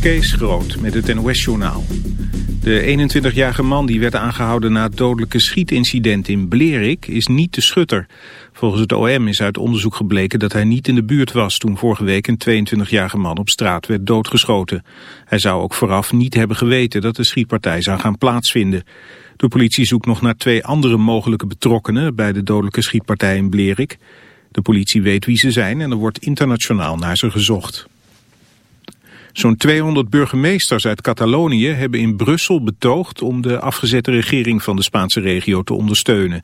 Kees Groot met het NOS-journaal. De 21-jarige man die werd aangehouden na het dodelijke schietincident in Blerik is niet de schutter. Volgens het OM is uit onderzoek gebleken dat hij niet in de buurt was toen vorige week een 22-jarige man op straat werd doodgeschoten. Hij zou ook vooraf niet hebben geweten dat de schietpartij zou gaan plaatsvinden. De politie zoekt nog naar twee andere mogelijke betrokkenen bij de dodelijke schietpartij in Blerik. De politie weet wie ze zijn en er wordt internationaal naar ze gezocht. Zo'n 200 burgemeesters uit Catalonië hebben in Brussel betoogd om de afgezette regering van de Spaanse regio te ondersteunen.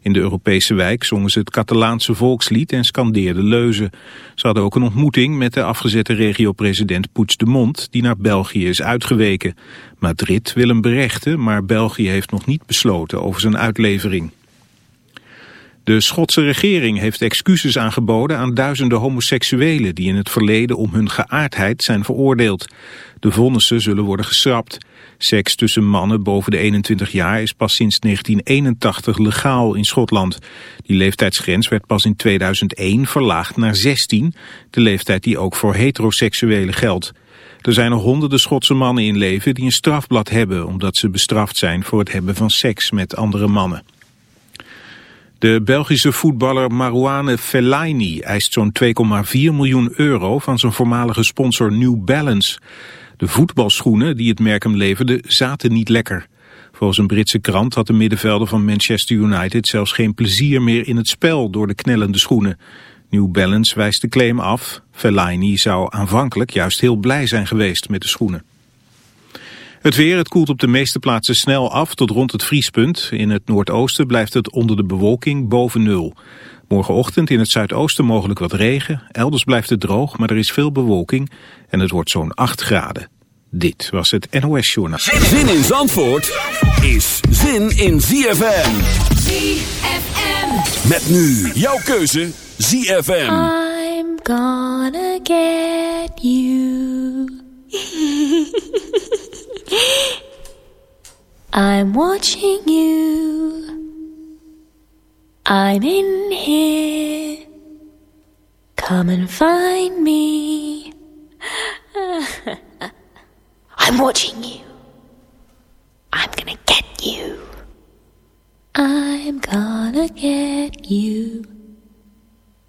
In de Europese wijk zongen ze het Catalaanse volkslied en scandeerden leuzen. Ze hadden ook een ontmoeting met de afgezette regio-president Puigdemont, die naar België is uitgeweken. Madrid wil hem berechten, maar België heeft nog niet besloten over zijn uitlevering. De Schotse regering heeft excuses aangeboden aan duizenden homoseksuelen die in het verleden om hun geaardheid zijn veroordeeld. De vonnissen zullen worden geschrapt. Seks tussen mannen boven de 21 jaar is pas sinds 1981 legaal in Schotland. Die leeftijdsgrens werd pas in 2001 verlaagd naar 16, de leeftijd die ook voor heteroseksuelen geldt. Er zijn er honderden Schotse mannen in leven die een strafblad hebben omdat ze bestraft zijn voor het hebben van seks met andere mannen. De Belgische voetballer Marouane Fellaini eist zo'n 2,4 miljoen euro van zijn voormalige sponsor New Balance. De voetbalschoenen die het merk hem leverde zaten niet lekker. Volgens een Britse krant had de middenvelder van Manchester United zelfs geen plezier meer in het spel door de knellende schoenen. New Balance wijst de claim af. Fellaini zou aanvankelijk juist heel blij zijn geweest met de schoenen. Het weer, het koelt op de meeste plaatsen snel af tot rond het vriespunt. In het noordoosten blijft het onder de bewolking boven nul. Morgenochtend in het zuidoosten mogelijk wat regen. Elders blijft het droog, maar er is veel bewolking en het wordt zo'n 8 graden. Dit was het NOS Journaal. Zin in Zandvoort is zin in ZFM. ZFM. Met nu jouw keuze ZFM. I'm gonna get you. I'm watching you. I'm in here. Come and find me. I'm watching you. I'm gonna get you. I'm gonna get you.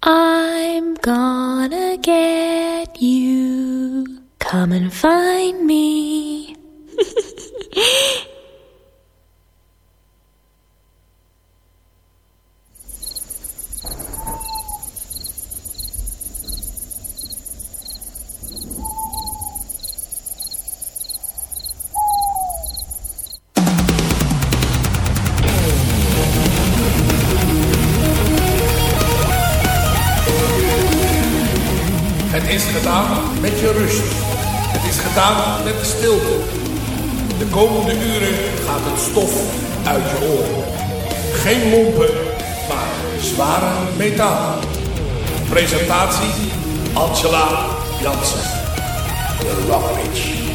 I'm gonna get you. Come and find me. Het is gedaan met je rust. Het is gedaan met de stilte. De komende uren gaat het stof uit je oren. Geen lompen, maar zware metaal. Presentatie Angela Jansen. De Rock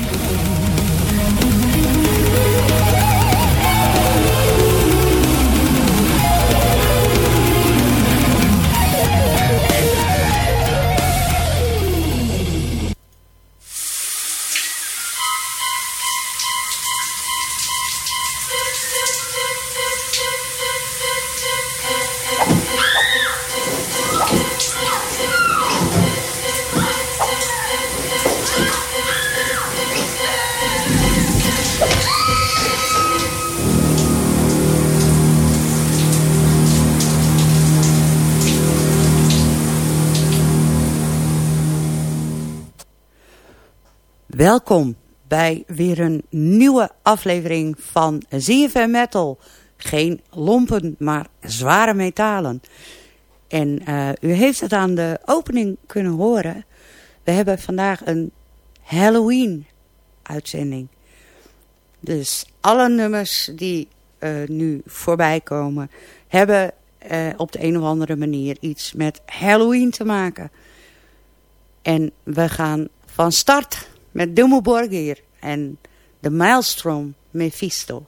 Welkom bij weer een nieuwe aflevering van ZFM Metal. Geen lompen, maar zware metalen. En eh, u heeft het aan de opening kunnen horen. We hebben vandaag een Halloween uitzending. Dus alle nummers die eh, nu voorbij komen... hebben eh, op de een of andere manier iets met Halloween te maken. En we gaan van start met Dimmu Borgir en de Maelstrom Mephisto.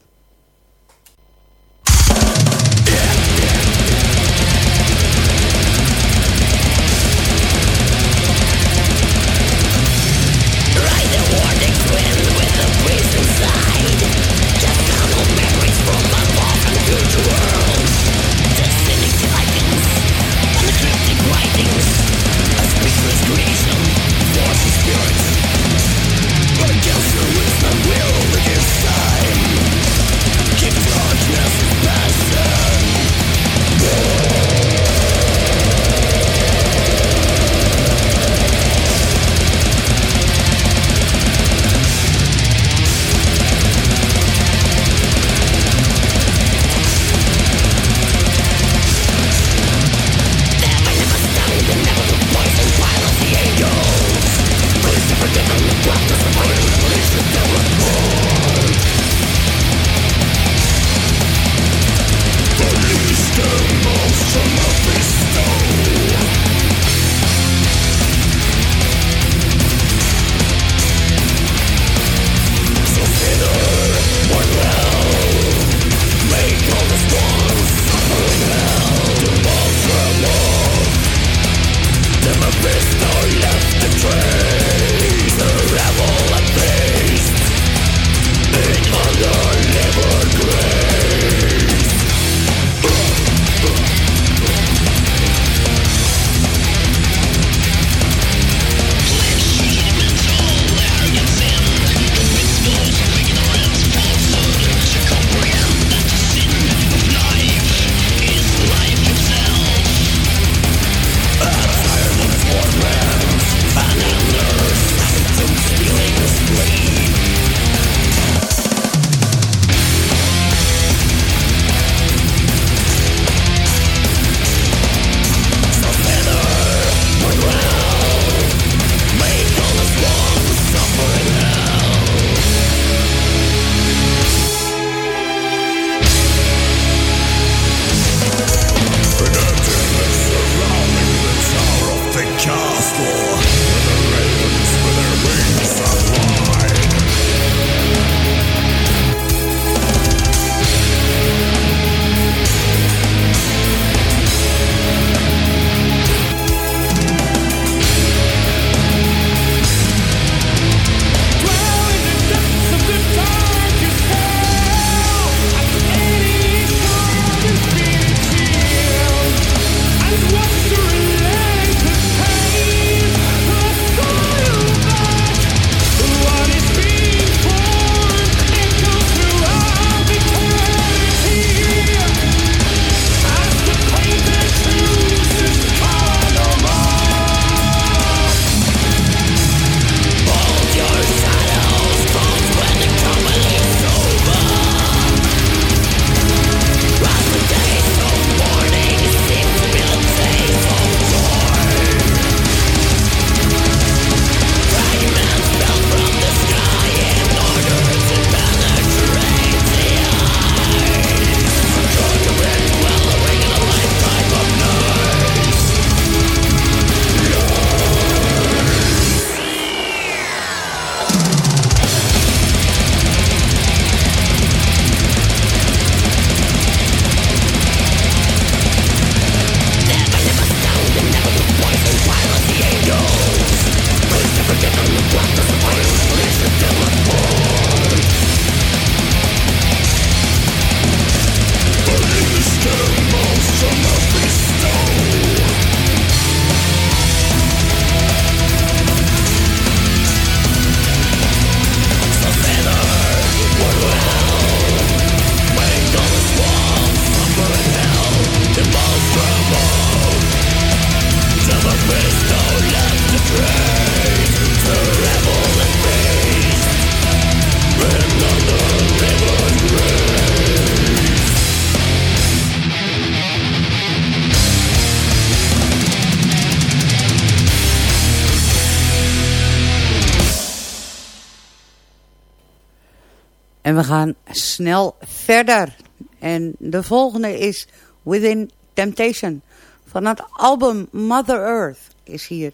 En we gaan snel verder. En de volgende is Within Temptation. Van het album Mother Earth is hier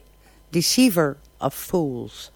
Deceiver of Fools.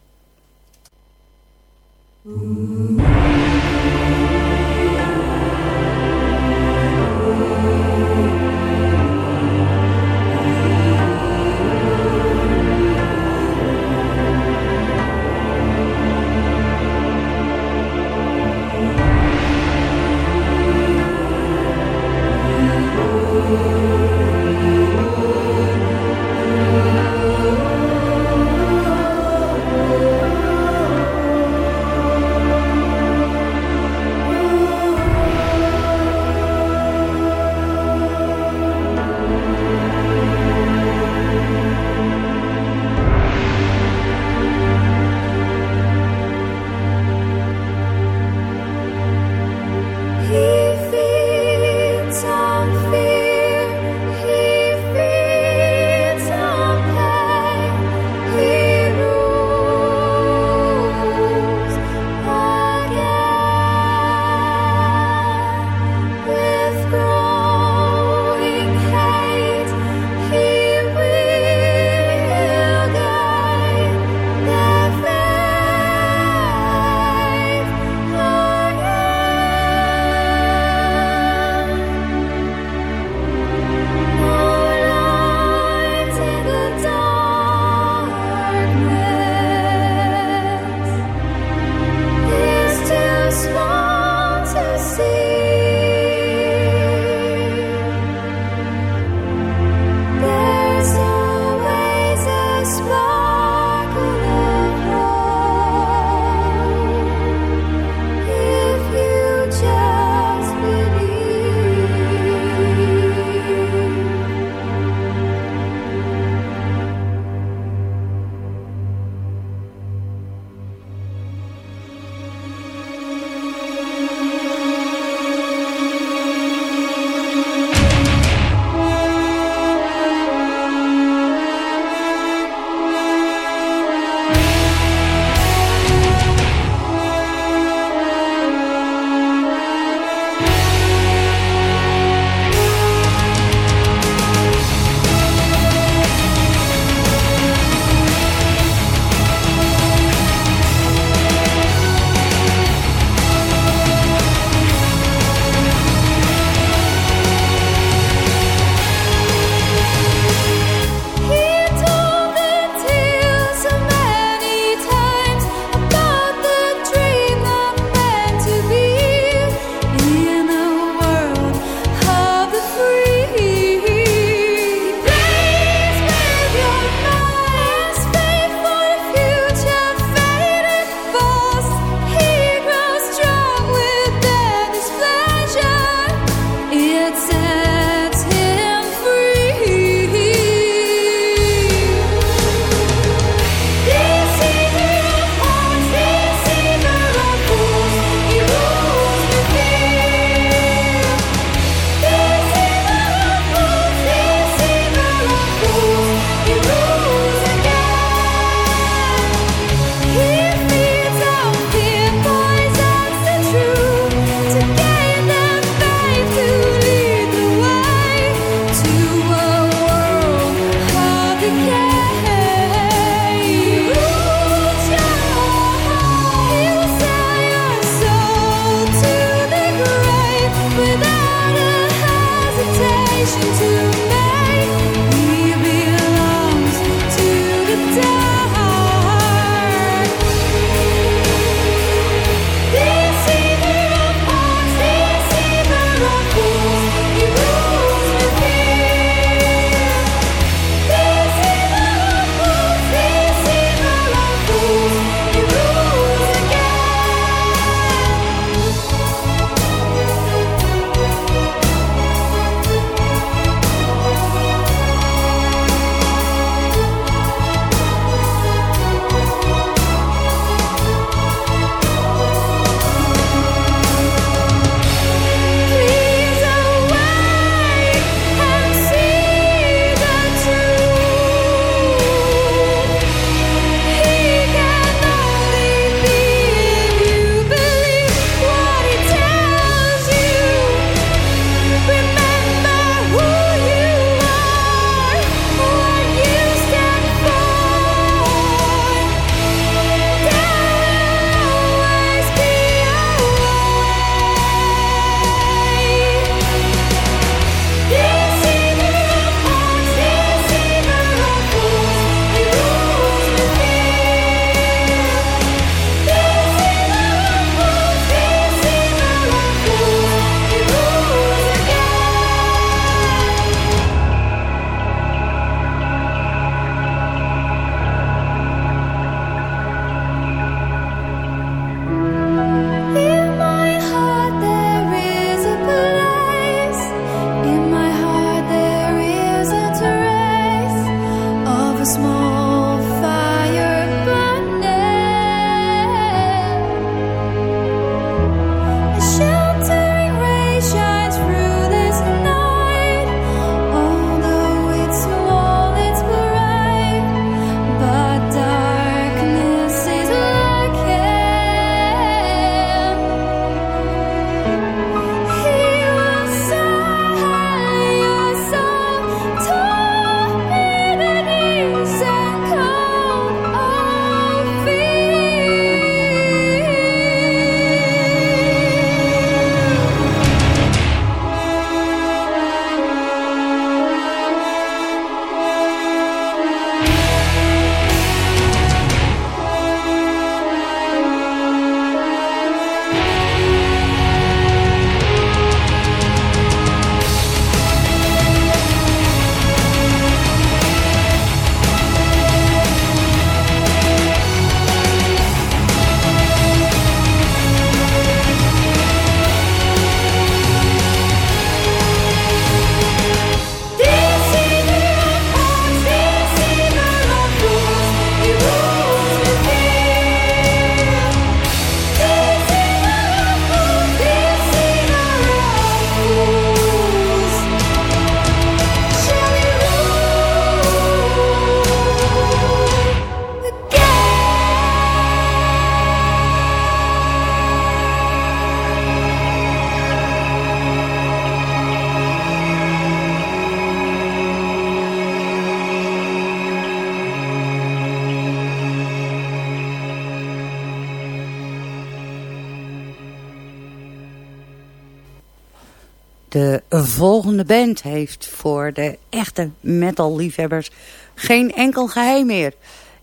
De volgende band heeft voor de echte metal-liefhebbers geen enkel geheim meer.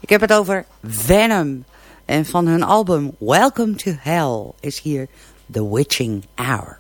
Ik heb het over Venom. En van hun album Welcome to Hell is hier The Witching Hour.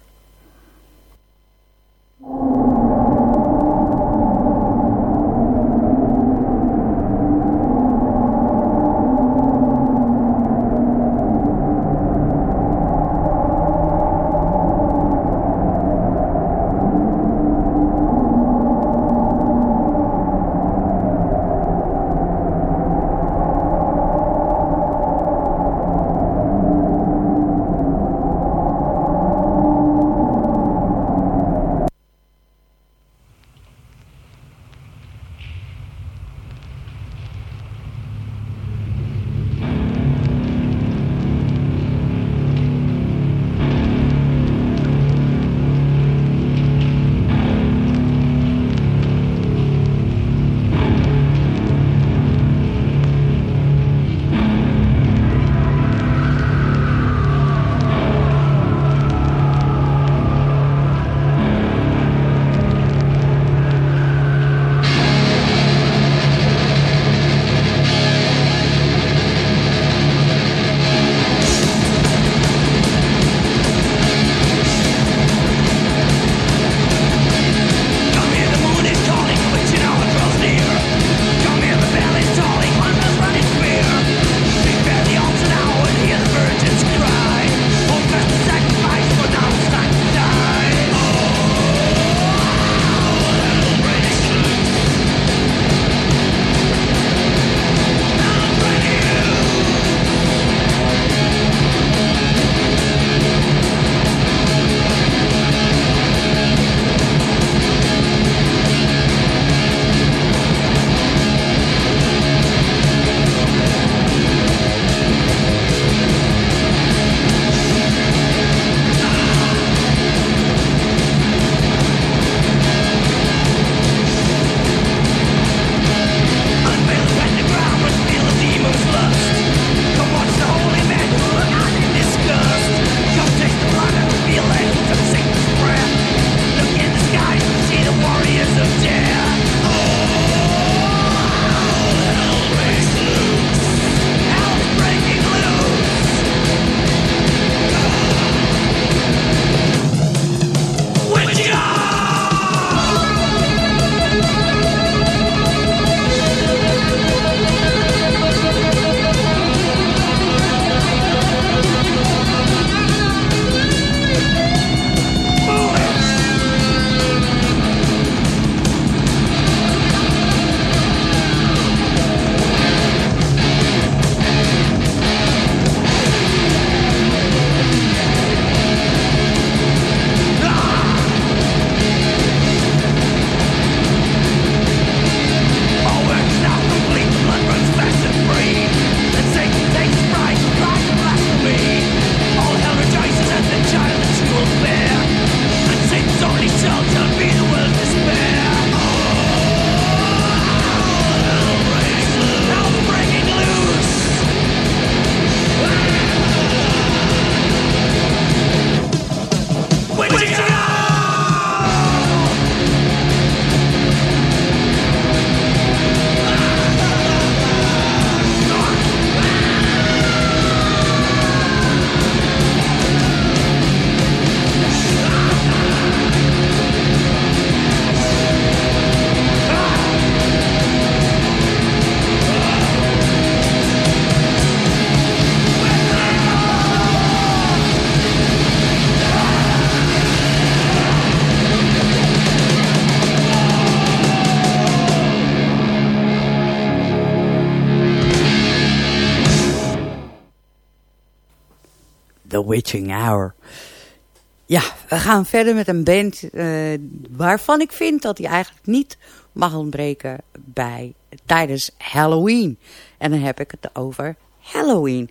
We gaan verder met een band uh, waarvan ik vind dat hij eigenlijk niet mag ontbreken bij, tijdens Halloween. En dan heb ik het over Halloween.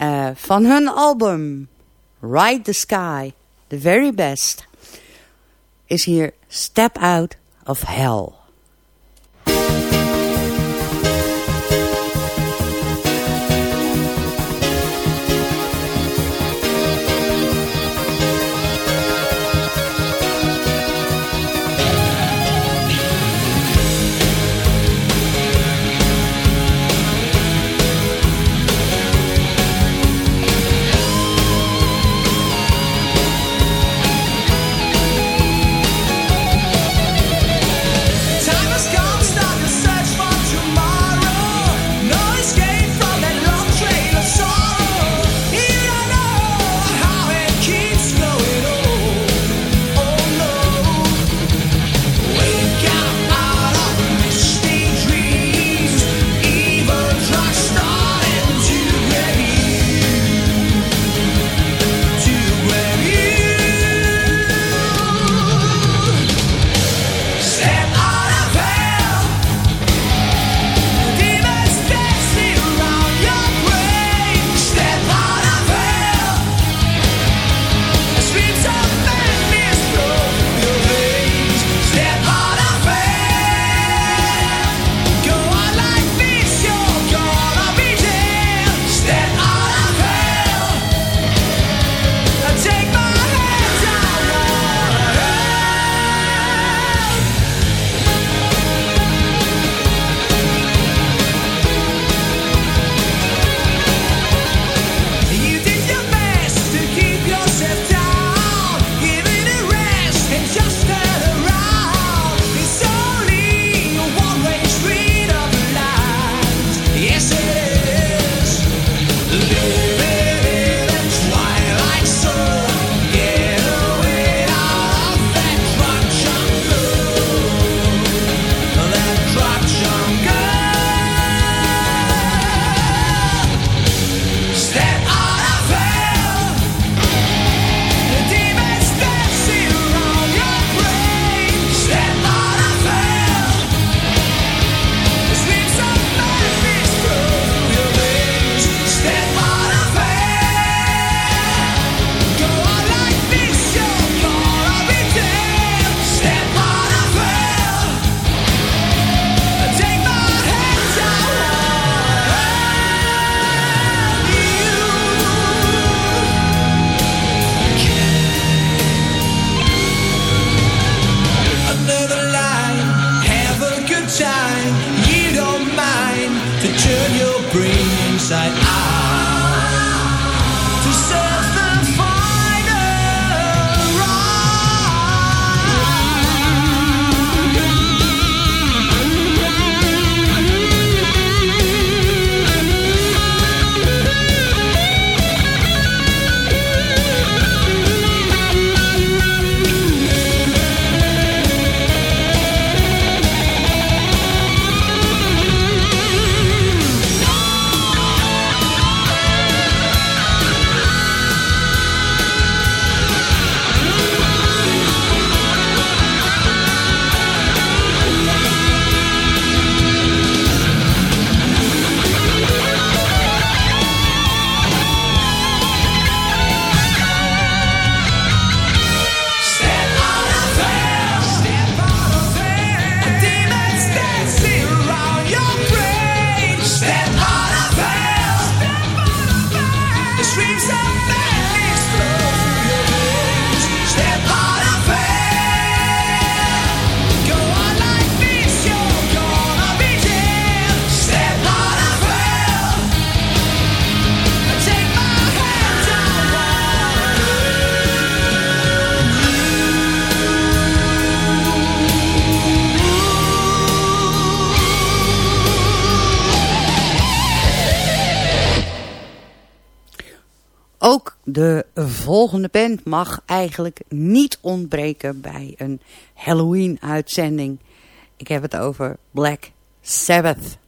Uh, van hun album Ride the Sky, The Very Best, is hier Step Out of Hell. De volgende band mag eigenlijk niet ontbreken bij een Halloween-uitzending. Ik heb het over Black Sabbath.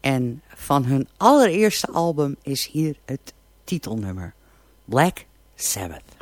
En van hun allereerste album is hier het titelnummer. Black Sabbath.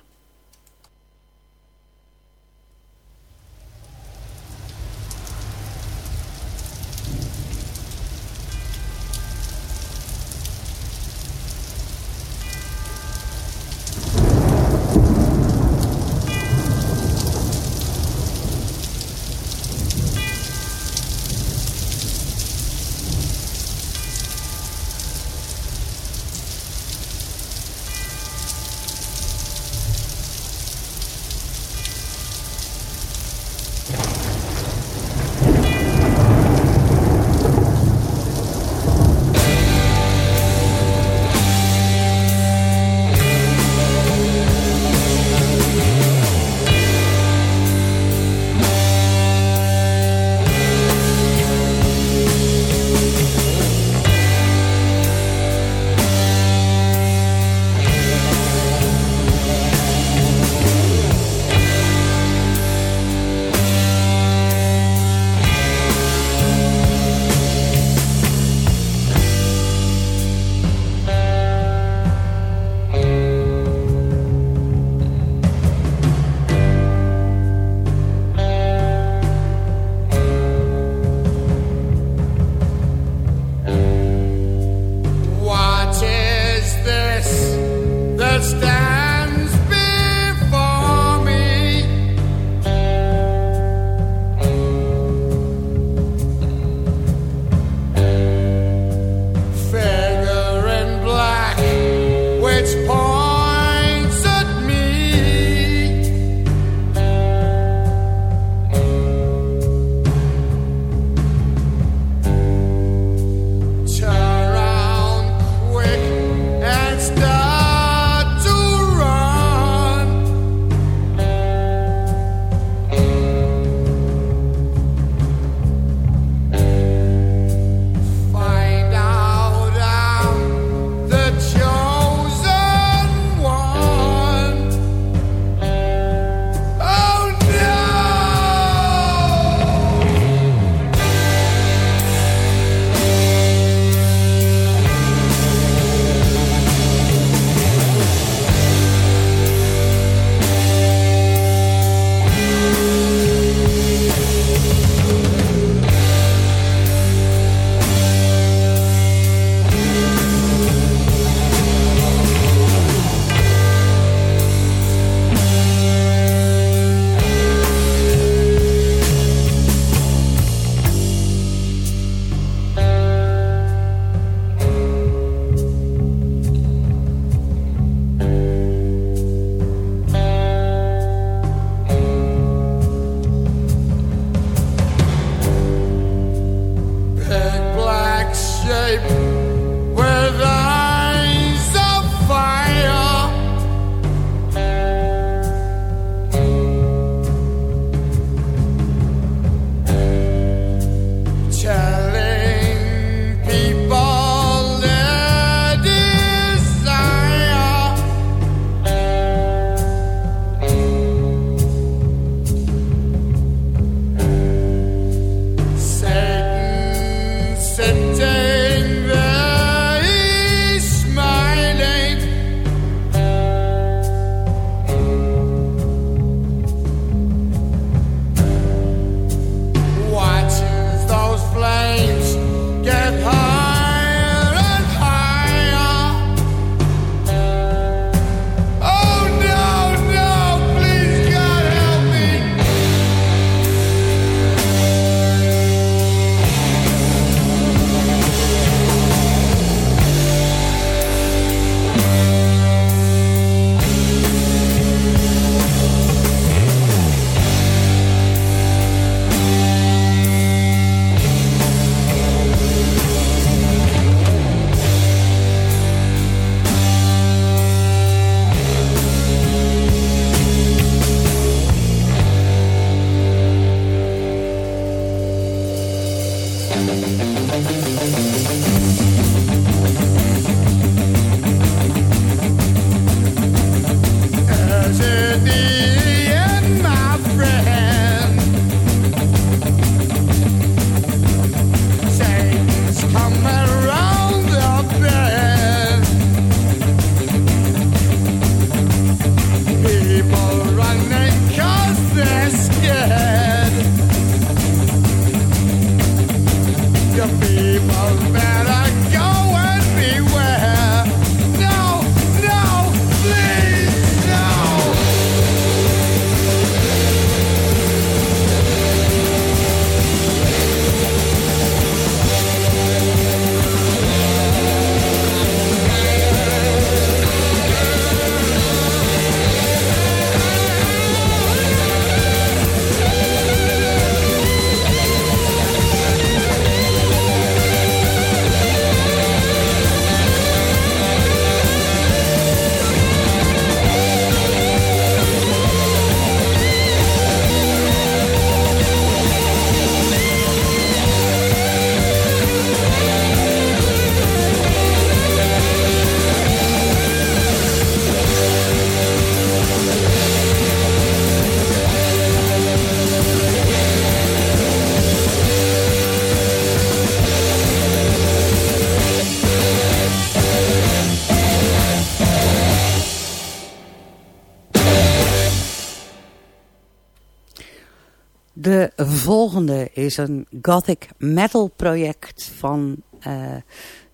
Is een gothic metal project van uh,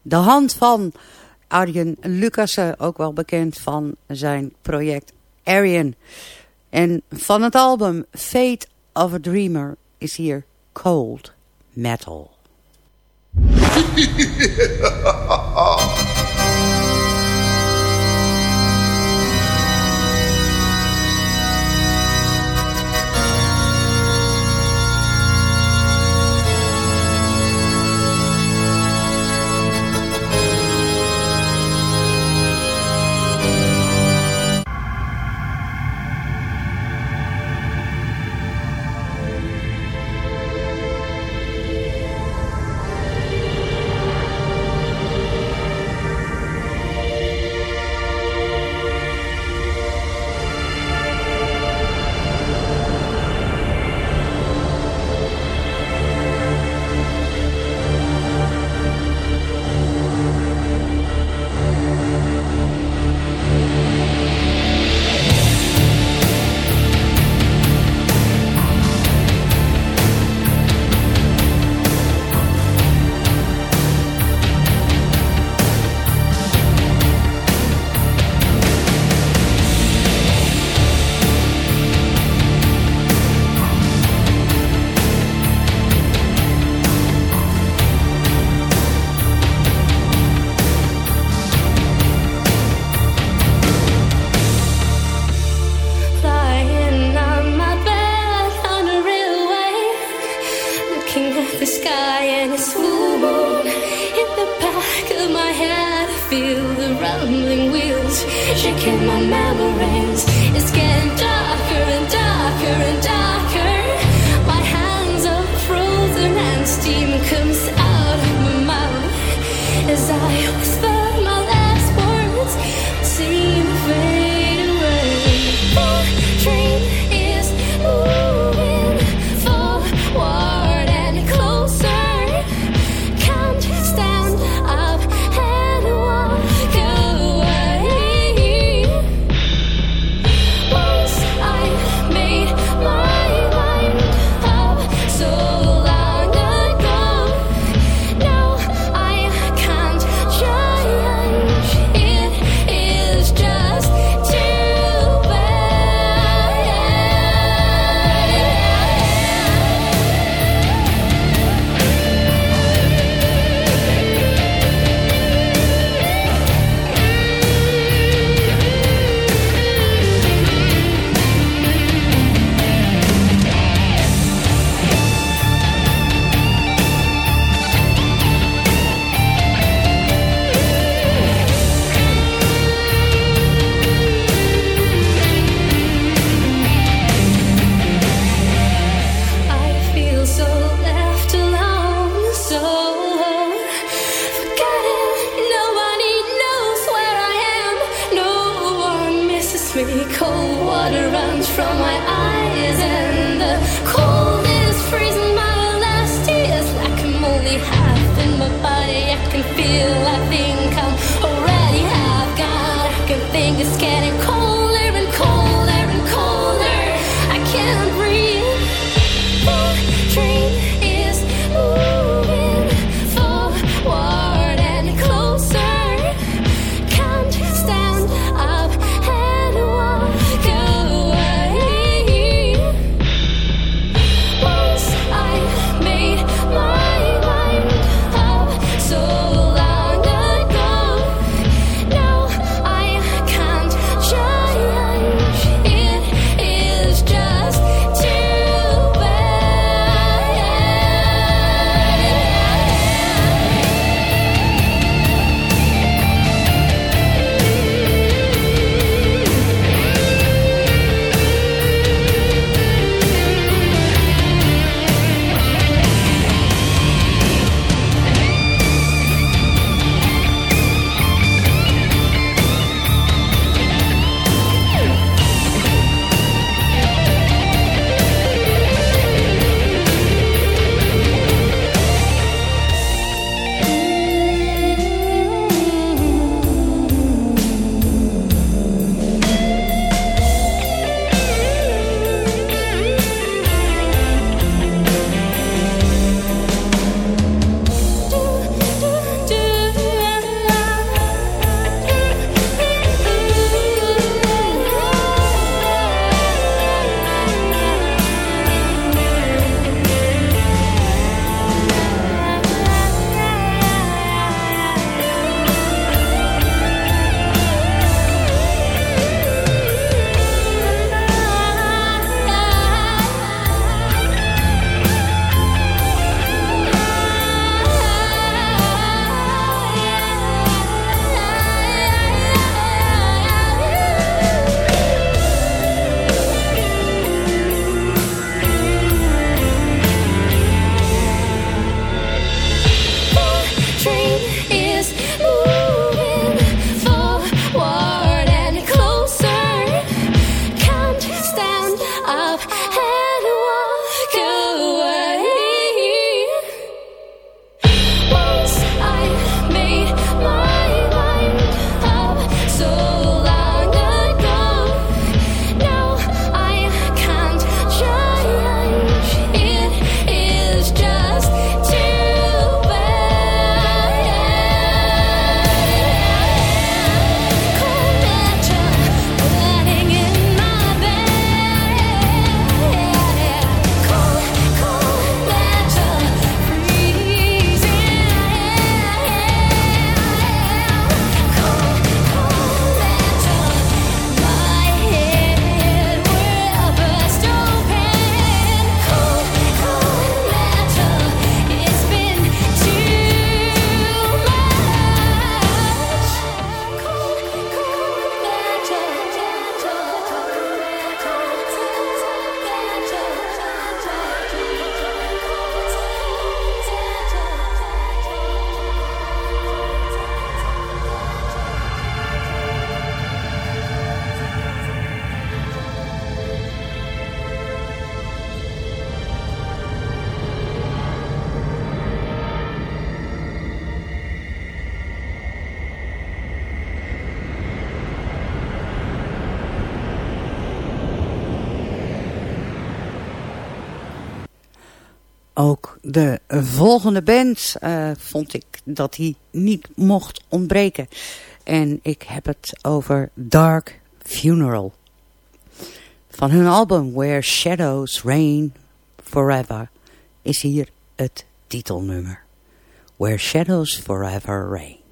de hand van Arjen Lucassen, ook wel bekend van zijn project Arian. En van het album Fate of a Dreamer is hier Cold Metal. volgende band uh, vond ik dat die niet mocht ontbreken. En ik heb het over Dark Funeral. Van hun album Where Shadows Rain Forever is hier het titelnummer. Where Shadows Forever Rain.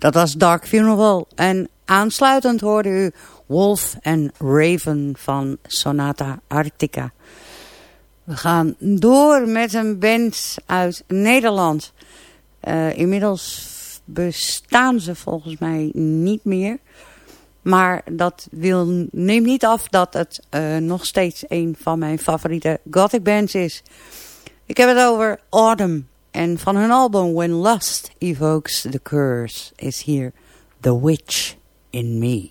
Dat was Dark Funeral. En aansluitend hoorde u Wolf and Raven van Sonata Arctica. We gaan door met een band uit Nederland. Uh, inmiddels bestaan ze volgens mij niet meer. Maar dat wil, neemt niet af dat het uh, nog steeds een van mijn favoriete gothic bands is. Ik heb het over Autumn. En van hun album When Lust Evokes the Curse is hier The Witch in Me.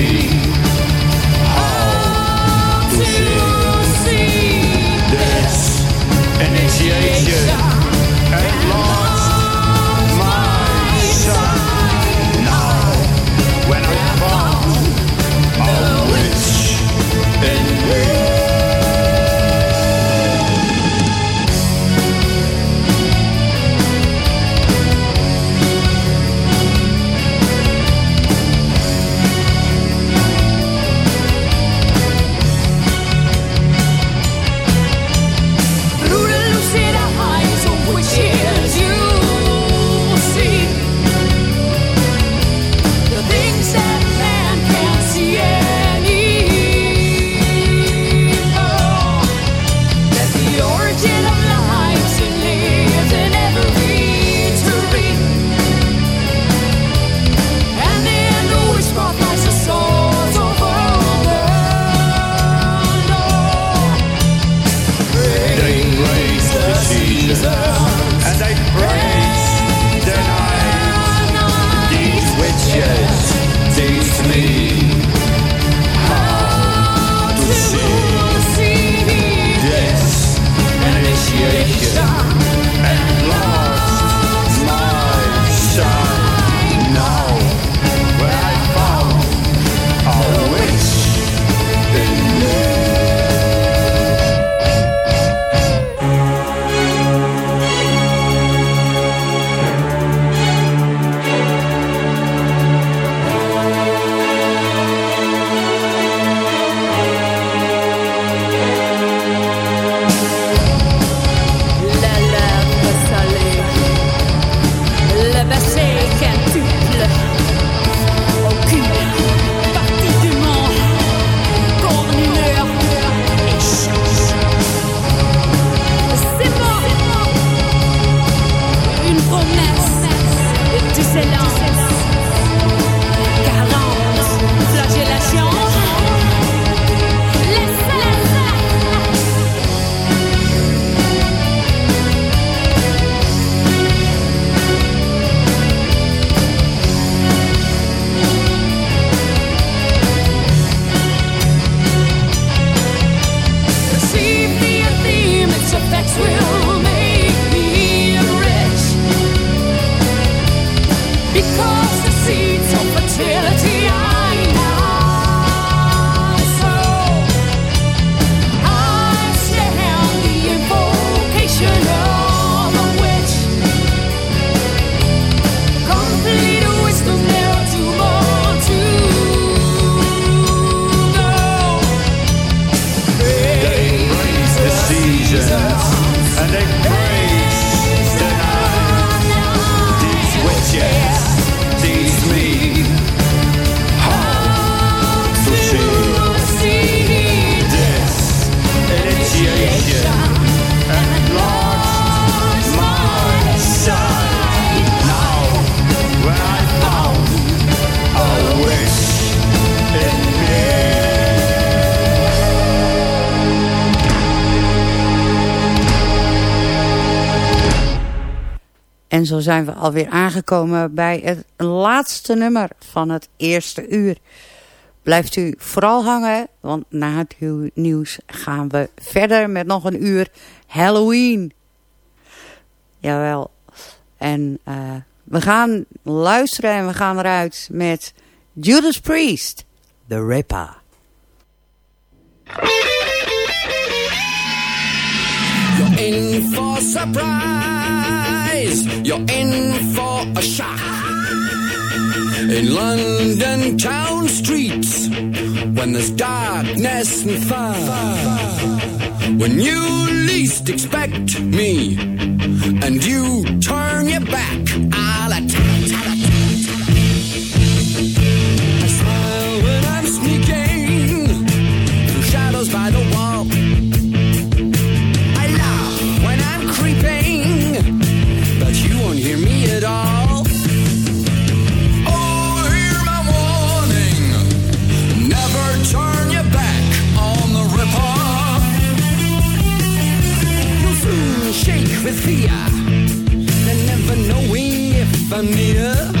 En zo zijn we alweer aangekomen bij het laatste nummer van het eerste uur. Blijft u vooral hangen, want na het nieuws gaan we verder met nog een uur Halloween. Jawel. En uh, we gaan luisteren en we gaan eruit met Judas Priest, The Ripper. You're in for surprise. You're in for a shock. In London town streets, when there's darkness and fire, when you least expect me, and you turn your back, I'll attack. Shake with fear, then never knowing if I'm near.